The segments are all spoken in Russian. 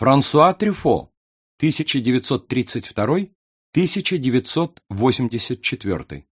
Франсуа Трюфо, 1932-1984.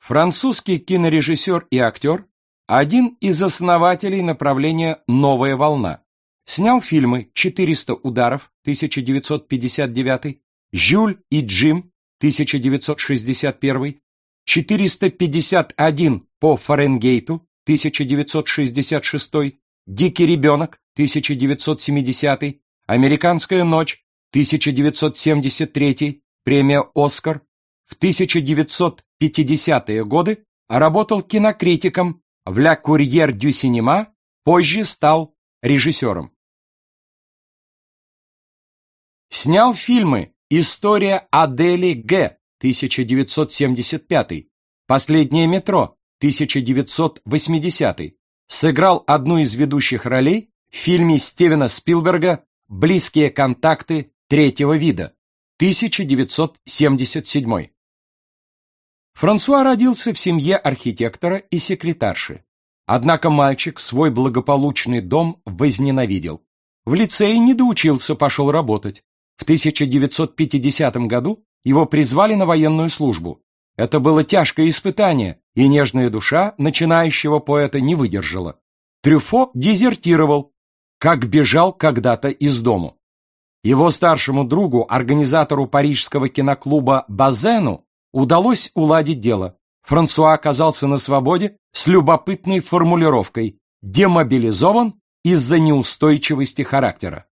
Французский кинорежиссер и актер, один из основателей направления «Новая волна». Снял фильмы «400 ударов» 1959, «Жюль и Джим» 1961, «451 по Фаренгейту» 1966, «Дикий ребенок» 1970, «Американская ночь» 1973, премия «Оскар». В 1950-е годы работал кинокритиком в «Ля Курьер дю Синема», позже стал режиссером. Снял фильмы «История Адели Г. 1975», «Последнее метро» 1980, сыграл одну из ведущих ролей в фильме Стивена Спилберга «Близкие контакты третьего вида» 1977. Франсуа родился в семье архитектора и секретарши. Однако мальчик свой благополучный дом возненавидел. В лицее не доучился, пошел работать. В 1950 году его призвали на военную службу. Это было тяжкое испытание, и нежная душа начинающего поэта не выдержала. Трюфо дезертировал, как бежал когда-то из дому. Его старшему другу, организатору парижского киноклуба Базену, удалось уладить дело. Франсуа оказался на свободе с любопытной формулировкой «демобилизован из-за неустойчивости характера».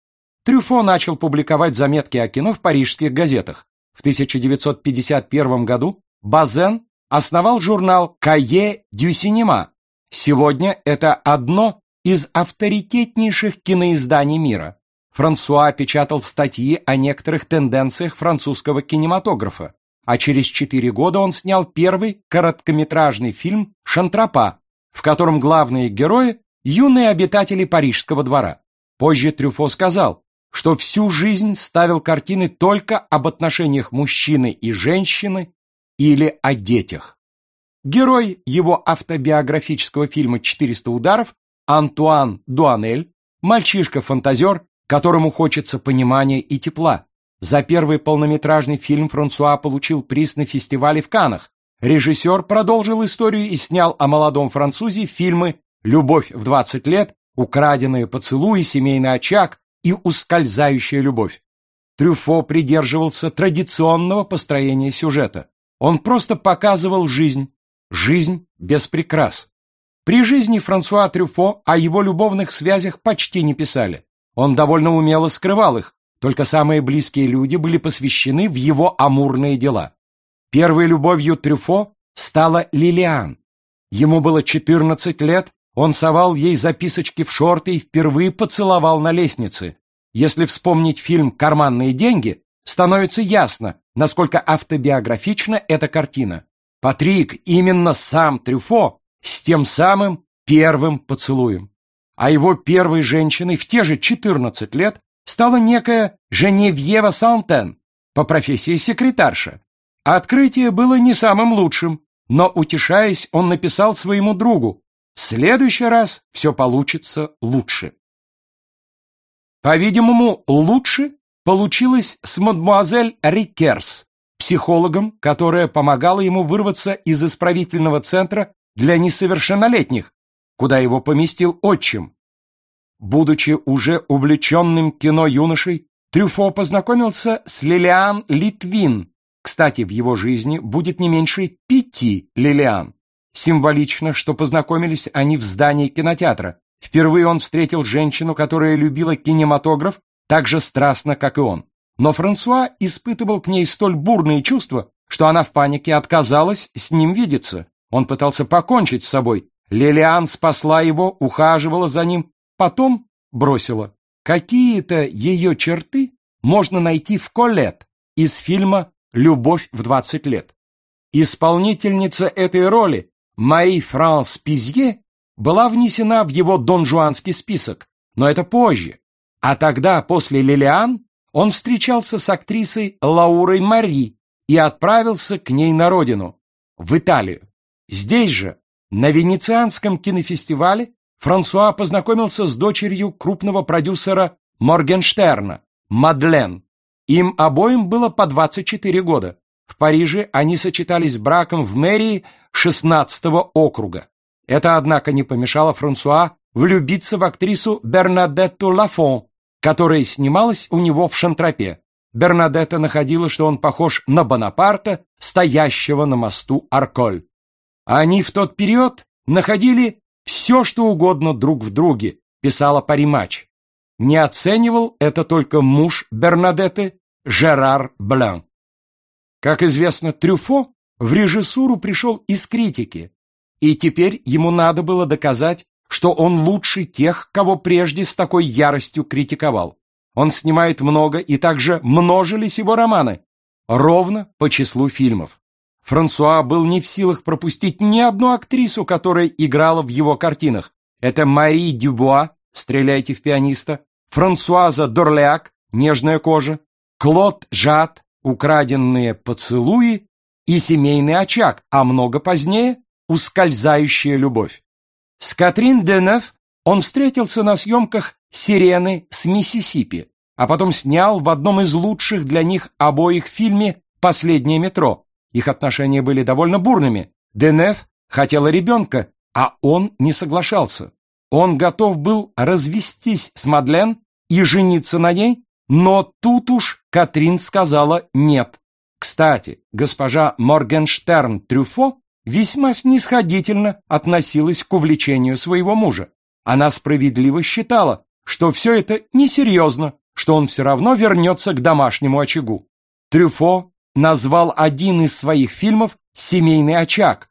Трюфо начал публиковать заметки о кино в парижских газетах. В 1951 году Базен основал журнал «Кае дю синема». Сегодня это одно из авторитетнейших киноизданий мира. Франсуа печатал статьи о некоторых тенденциях французского кинематографа, а через четыре года он снял первый короткометражный фильм «Шантропа», в котором главные герои – юные обитатели парижского двора. Позже Трюфо сказал, что всю жизнь ставил картины только об отношениях мужчины и женщины или о детях. Герой его автобиографического фильма «400 ударов» Антуан Дуанель, мальчишка-фантазер, которому хочется понимания и тепла. За первый полнометражный фильм Франсуа получил приз на фестивале в Каннах. Режиссер продолжил историю и снял о молодом французе фильмы «Любовь в 20 лет», «Украденные поцелуи», «Семейный очаг» и «Ускользающая любовь». Трюфо придерживался традиционного построения сюжета. Он просто показывал жизнь, жизнь без прикрас. При жизни Франсуа Трюфо о его любовных связях почти не писали. Он довольно умело скрывал их, только самые близкие люди были посвящены в его амурные дела. Первой любовью Трюфо стала Лилиан. Ему было 14 лет, он совал ей записочки в шорты и впервые поцеловал на лестнице. Если вспомнить фильм «Карманные деньги», становится ясно, насколько автобиографична эта картина. Патрик именно сам Трюфо с тем самым первым поцелуем. А его первой женщиной в те же 14 лет стала некая Женевьева Сантен, по профессии секретарша. Открытие было не самым лучшим, но, утешаясь, он написал своему другу, «В следующий раз все получится лучше». По-видимому, лучше получилось с мадемуазель Рикерс, психологом, которая помогала ему вырваться из исправительного центра для несовершеннолетних, куда его поместил отчим. Будучи уже увлеченным кино юношей, Трюфо познакомился с Лилиан Литвин. Кстати, в его жизни будет не меньше пяти Лилиан. Символично, что познакомились они в здании кинотеатра. Впервые он встретил женщину, которая любила кинематограф так же страстно, как и он. Но Франсуа испытывал к ней столь бурные чувства, что она в панике отказалась с ним видеться. Он пытался покончить с собой. Лилиан спасла его, ухаживала за ним, потом бросила. Какие-то ее черты можно найти в Колет из фильма «Любовь в 20 лет». Исполнительница этой роли, Мари Франс Пизье, была внесена в его донжуанский список, но это позже. А тогда, после Лилиан, он встречался с актрисой Лаурой Мари и отправился к ней на родину, в Италию. Здесь же, на Венецианском кинофестивале, Франсуа познакомился с дочерью крупного продюсера Моргенштерна, Мадлен. Им обоим было по 24 года. В Париже они сочетались браком в мэрии 16-го округа. Это, однако, не помешало Франсуа влюбиться в актрису Бернадетту Лафон, которая снималась у него в Шантропе. Бернадетта находила, что он похож на Бонапарта, стоящего на мосту Арколь. Они в тот период находили все, что угодно друг в друге, писала Паримач. Не оценивал это только муж Бернадетты Жерар Блан. Как известно, Трюфо в режиссуру пришел из критики, и теперь ему надо было доказать, что он лучше тех, кого прежде с такой яростью критиковал. Он снимает много, и также множились его романы, ровно по числу фильмов. Франсуа был не в силах пропустить ни одну актрису, которая играла в его картинах. Это Мари Дюбуа «Стреляйте в пианиста», Франсуаза Дорляк «Нежная кожа», Клод Жат «Украденные поцелуи» и «Семейный очаг», а много позднее «Ускользающая любовь». С Катрин Денев он встретился на съемках «Сирены» с Миссисипи, а потом снял в одном из лучших для них обоих фильме «Последнее метро». Их отношения были довольно бурными. Денеф хотела ребенка, а он не соглашался. Он готов был развестись с Мадлен и жениться на ней, но тут уж Катрин сказала «нет». Кстати, госпожа Моргенштерн Трюфо весьма снисходительно относилась к увлечению своего мужа. Она справедливо считала, что все это несерьезно, что он все равно вернется к домашнему очагу. Трюфо назвал один из своих фильмов «Семейный очаг»,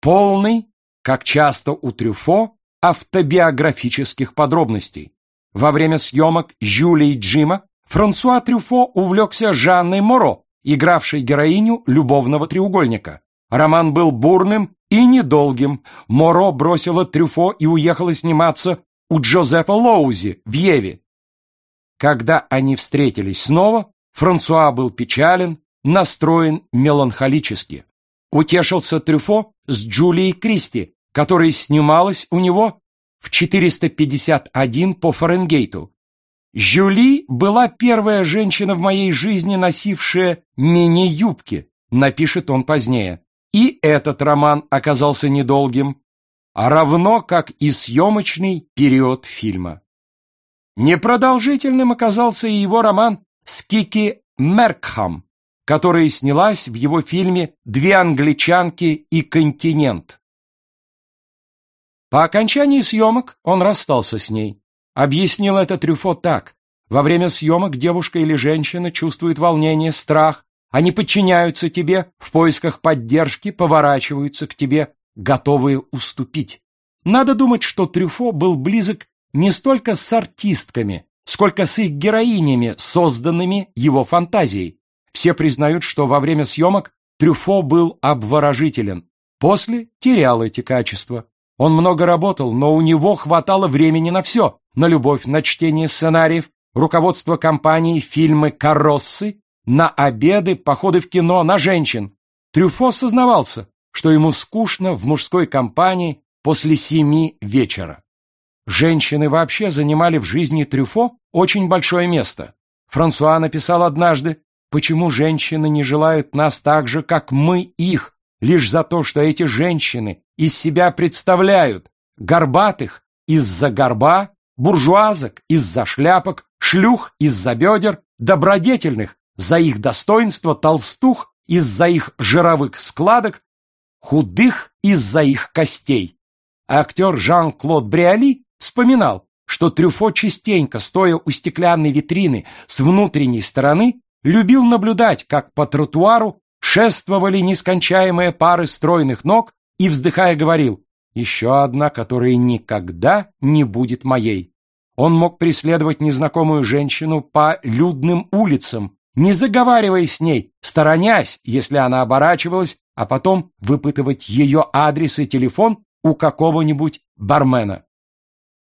полный, как часто у Трюфо, автобиографических подробностей. Во время съемок Жюли и Джима Франсуа Трюфо увлекся Жанной Моро, игравшей героиню любовного треугольника. Роман был бурным и недолгим. Моро бросила Трюфо и уехала сниматься у Джозефа Лоузи в Еве. Когда они встретились снова, Франсуа был печален, настроен меланхолически. Утешился Трюфо с Джулией Кристи, которая снималась у него в 451 по Фаренгейту. Жюли была первая женщина в моей жизни, носившая мини-юбки, напишет он позднее. И этот роман оказался недолгим, а равно как и съемочный период фильма. Непродолжительным оказался и его роман с Кики Меркхам, которая снялась в его фильме «Две англичанки и континент». По окончании съемок он расстался с ней. Объяснил это Трюфо так. Во время съемок девушка или женщина чувствует волнение, страх, они подчиняются тебе, в поисках поддержки поворачиваются к тебе готовые уступить. Надо думать, что Трюфо был близок не столько с артистками, сколько с их героинями, созданными его фантазией. Все признают, что во время съемок Трюфо был обворожителен, после терял эти качества. Он много работал, но у него хватало времени на все, на любовь, на чтение сценариев, руководство компанией, фильмы, кароссы, на обеды, походы в кино, на женщин. Трюфо сознавался, что ему скучно в мужской компании после семи вечера. Женщины вообще занимали в жизни Трюфо очень большое место. Франсуа написал однажды, почему женщины не желают нас так же, как мы их, лишь за то, что эти женщины из себя представляют горбатых из-за горба, буржуазок из-за шляпок, шлюх из-за бедер, добродетельных за их достоинство, толстух из-за их жировых складок, худых из-за их костей. Актер Жан-Клод Бриали вспоминал, что Трюфо частенько, стоя у стеклянной витрины с внутренней стороны, любил наблюдать, как по тротуару шествовали нескончаемые пары стройных ног и, вздыхая, говорил, «Еще одна, которая никогда не будет моей». Он мог преследовать незнакомую женщину по людным улицам, не заговаривая с ней, сторонясь, если она оборачивалась, а потом выпытывать ее адрес и телефон у какого-нибудь бармена.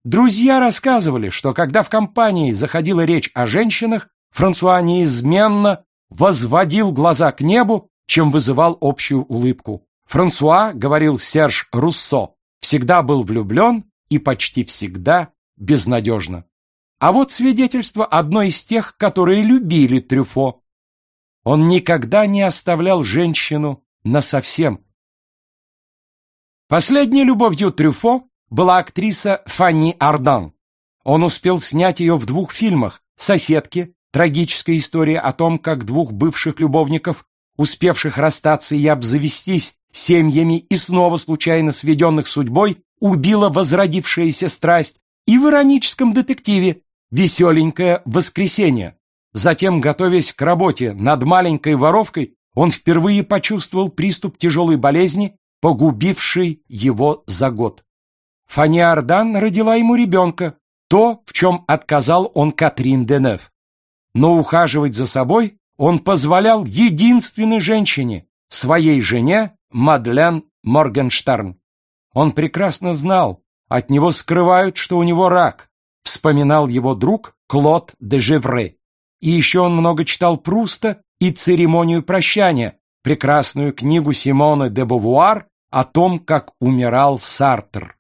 Друзья рассказывали, что когда в компании заходила речь о женщинах, Франсуа неизменно возводил глаза к небу, чем вызывал общую улыбку. Франсуа, говорил Серж Руссо, всегда был влюблен и почти всегда безнадежно. А вот свидетельство одной из тех, которые любили Трюфо. Он никогда не оставлял женщину насовсем. Последней любовью Трюфо была актриса Фанни Ардан. Он успел снять ее в двух фильмах «Соседки», трагическая история о том, как двух бывших любовников, успевших расстаться и обзавестись семьями и снова случайно сведенных судьбой, убила возродившаяся страсть, и в ироническом детективе «Веселенькое воскресенье». Затем, готовясь к работе над маленькой воровкой, он впервые почувствовал приступ тяжелой болезни, погубившей его за год. Фанни Ардан родила ему ребенка, то, в чем отказал он Катрин Денев. Но ухаживать за собой он позволял единственной женщине, своей жене Мадлен Моргенштерн. Он прекрасно знал, от него скрывают, что у него рак, вспоминал его друг Клод де Жевре. И еще он много читал Пруста и «Церемонию прощания», прекрасную книгу Симона де Бовуар о том, как умирал Сартр.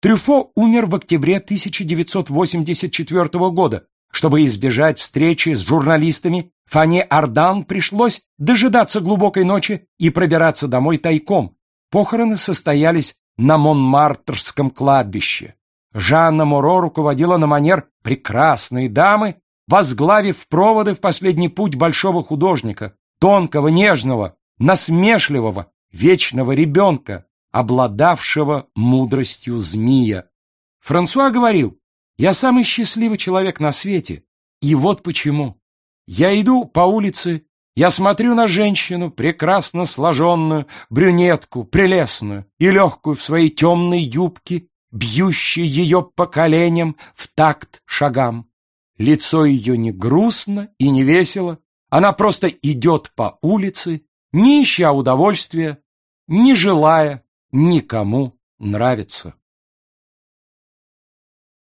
Трюфо умер в октябре 1984 года. Чтобы избежать встречи с журналистами, Фане Ардан пришлось дожидаться глубокой ночи и пробираться домой тайком. Похороны состоялись на Монмартрском кладбище. Жанна Муро руководила на манер прекрасной дамы, возглавив проводы в последний путь большого художника, тонкого, нежного, насмешливого, вечного ребенка, обладавшего мудростью змея. Франсуа говорил, «Я самый счастливый человек на свете, и вот почему. Я иду по улице, я смотрю на женщину, прекрасно сложенную, брюнетку, прелестную и легкую в своей темной юбке, бьющей ее по коленям в такт шагам. Лицо ее не грустно и не весело, она просто идет по улице, не ища удовольствия, не желая никому нравится.